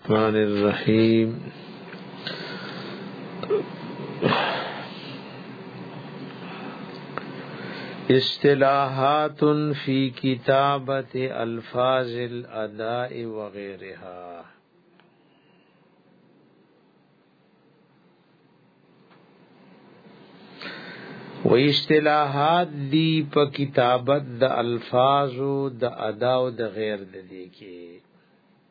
الرحمن الرحیم اصطلاحات فی کتابت الفاظ الاداء وغیرها و اصطلاحات دی په کتابت د الفاظو د ادا او د غیر د دې کې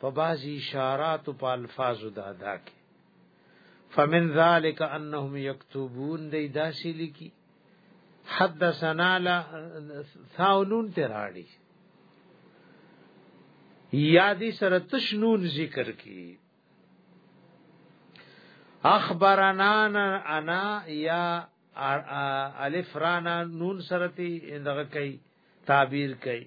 په باز اشارات په الفاظ د ادا کې فمن ذلك انهم يكتبون دی داسې لیکي حدثنا لا ثاونون تراړي یادی سره تشنون ذکر کی اخبرنا انا یا الف رانا نون سرتی دغه کوي تعبیر کوي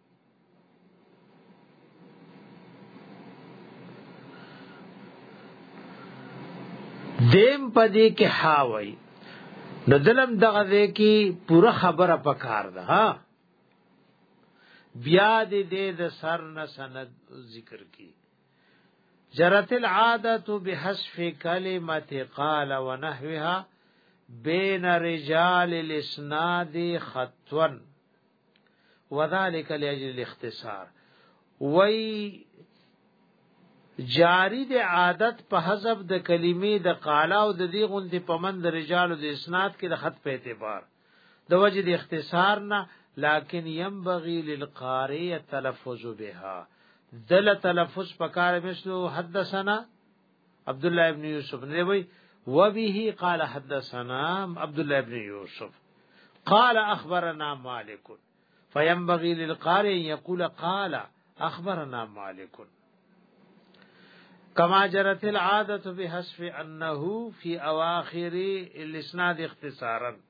دیم پدې کې حاوی نو دلم دغه دې کې پوره خبره پکار ده ها بیا دې دې د سر نه سند ذکر کی جرت العادت بحذف کلمه قال ونحوها بین رجال الاسناد خطون وذالک لاجل الاختصار وای جاری د عادت په حذف د کلمې د قالا او د دې غوندې په من د رجال د اسناد کې د خط په اعتبار د وجه د اختصار نه لکن ينبغي للقارئ التلفظ بها دل تلفظ پکار مثلو حدثنا عبد الله ابن یوسف نه وی وبه قال حدثنا عبد الله بن يوسف قال أخبرنا مالك فينبغي للقارئ يقول قال أخبرنا مالك كما جرت العادة بحسب أنه في أواخر الإسناد اختصارا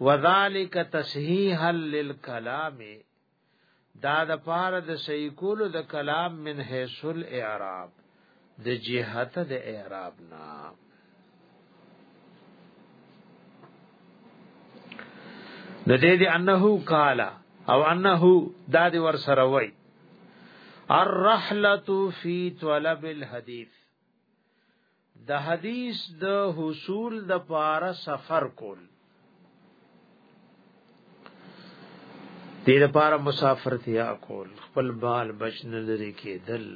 وذالک تصحیحا للکلام دا د پاره د صحیح کولو د کلام من حیث الاعراب د جهت د اعراب نا د دې دی انه قال او انه دا دی ور سره وای الرحله فی طلب الحديث د حدیث د حصول د پاره سفر کول دې د پاره مسافر تیا کول خپل بال بچ نه لري کېدل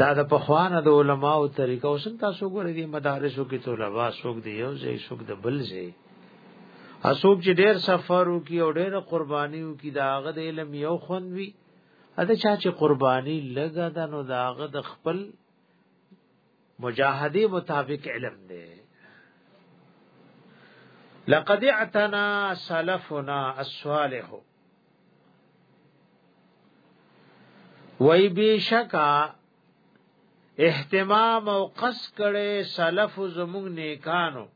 دا د پخوانه د علماو طریقه اوس تاسو ګورئ دي مدارسو کې طلبه سوق دی یو ځای سوق د بل ځای اسوب چې ډېر سفرو کې او ډېر قربانیو کې داغه د علم یو خوند وی دا اته چا چې قرباني لګا ده نو داغه د خپل مجاهدی مطابق علم دی لقد اعتنا سلفنا الصالح وای بشکا اهتمام او قص کړي سلف زموږ نیکانو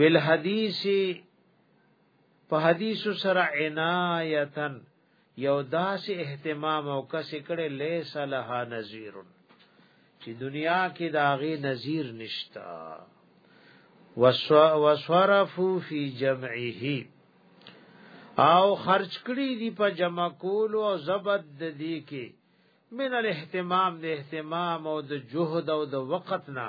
بالحدیث په حدیث سره عنایتن یو داسې اهتمام او کس کړي لیس لها نذیر چې دنیا کې داغي نذیر نشتا وصرفو فی جمعه او خرج کړي دی په جمع کول او زبد د دې کې من الاهتمام د اهتمام او د جهد او د وقت نه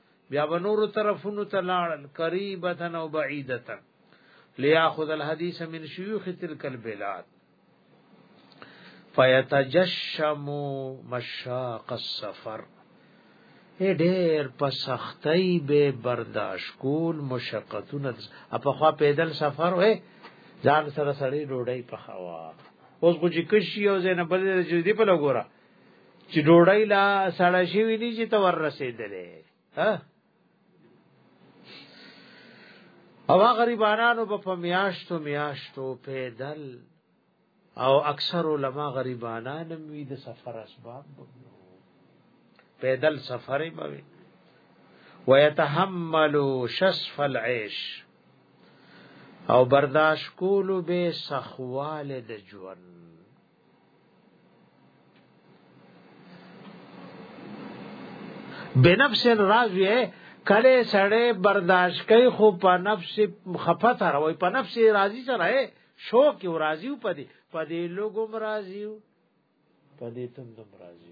بیا بنور طرفونو ته لاړل قریبتن او بعیدتن لیاخذ الحدیث من شیوخ تلک البلاد فیتجشم مشاق السفر اے ډیر په سختۍ به برداشت کول مشقتونه په خوا پیدل سفر وې ځان سره سړی ډوډۍ په خوا اوس کو چې کشي او زینبل دې په لګورا چې ډوړی لا سړی شي وی دي چې تور رسیدلې ها او غریبانو په فمیاشتو میاشتو پیدل او اکثر علما غریبانان وی د سفر اسباب پیدل سفر به ويتحملوا شسف العيش او برداشت کولو به سخواله د ژوند بنفس راضی کله سړی برداشت کوي خو په نفس خفه سره وای په نفس راضی سره شوق او راضی په دې په دې لوګم راضی په دې تم دم راضی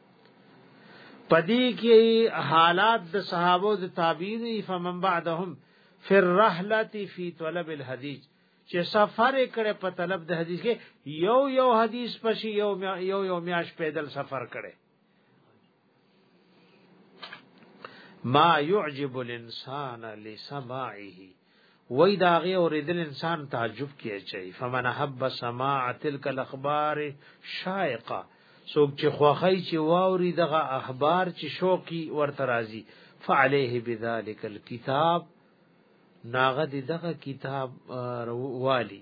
پدې کې حالات د صحابه د تابعین فمن بعدهم فی الرحله فی طلب الحدیث چې سفر کړي په طلب د حدیث کې یو یو حدیث پشي یو یو یو میاش پیدل سفر کړي ما يعجب الانسان لسماعه وای دا غي اوریدل انسان تعجب کې چي فمن حب سماع تلک الاخبار شائقه سوک چې خوخی چې واوري دغه اخبار چې شوقي ورته راځي فعليه بذلك الكتاب ناغه دغه کتاب والي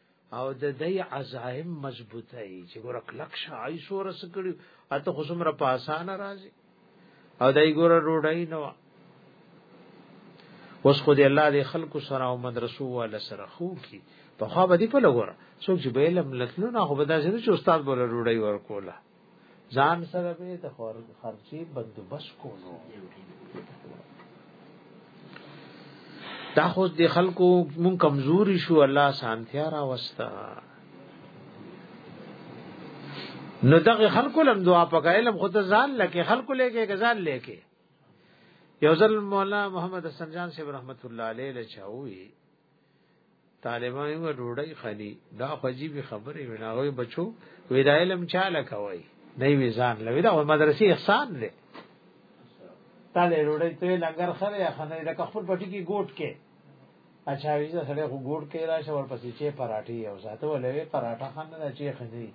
او د دې عزایم مضبوطه ای چې ګور کلک شای سور سکړي اته خو سمره په اسانه راځي او دای ګور روډای نو وس خو دې الله دې خلکو سره او مدرسو والا سره خو کی په خو باندې په لګور څوک چې به علم لتلو نه خو به دا چې استاد بوله روډای ورکوله ځان سره به د خرچي بندوبست کولو دا خو د خلکو مون کمزوري شو الله سانتیا را وستا نو دغه خلکو لم دعا پکا علم خود ځان لکه خلکو لکه غزال لکه یو ځل مولا محمد حسن جان صاحب رحمت الله علیه له چاوي طالبان یو ډوډۍ خلی دا خجیب خبره ویناوي بچو وی دا علم چاله کوي نه وی ځان لوي دا مدرسې احسان دی تاله ډوډۍ ته لنګر خره یا خنه د خپل پټي کې ګوټ کې اچھا وی زه سره خو ګوټ کې راشه ورپسې چې پراټي او ساته ولې پراټا خان نه چې خني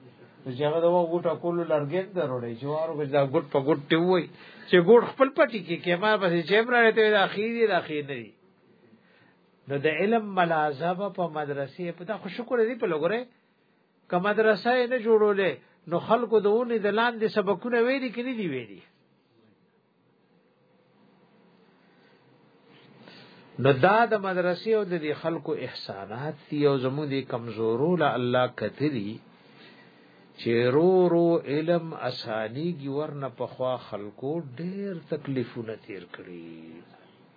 نو چې هغه دا ګوټه کول لرګین دروړي چې وارو کې دا ګوټ په ګوټ ټوي چې ګوټ خپل پټي کې کما پسې چې مرته د اخیری د اخیری نو د علم ملازمه په مدرسې په دا خو شکر دی په لګره که مدرسه نه جوړولې نو خلکو د اونې د لاندې سبقونه ویلي کې نه دی ویلي نو دا د مدرسې او د خلکو احسانات دی او زموږ د کمزورو له الله کتلی چې رو رو علم اسانیږي ورنه په خوا خلکو ډېر تکلیفونه تیر کړی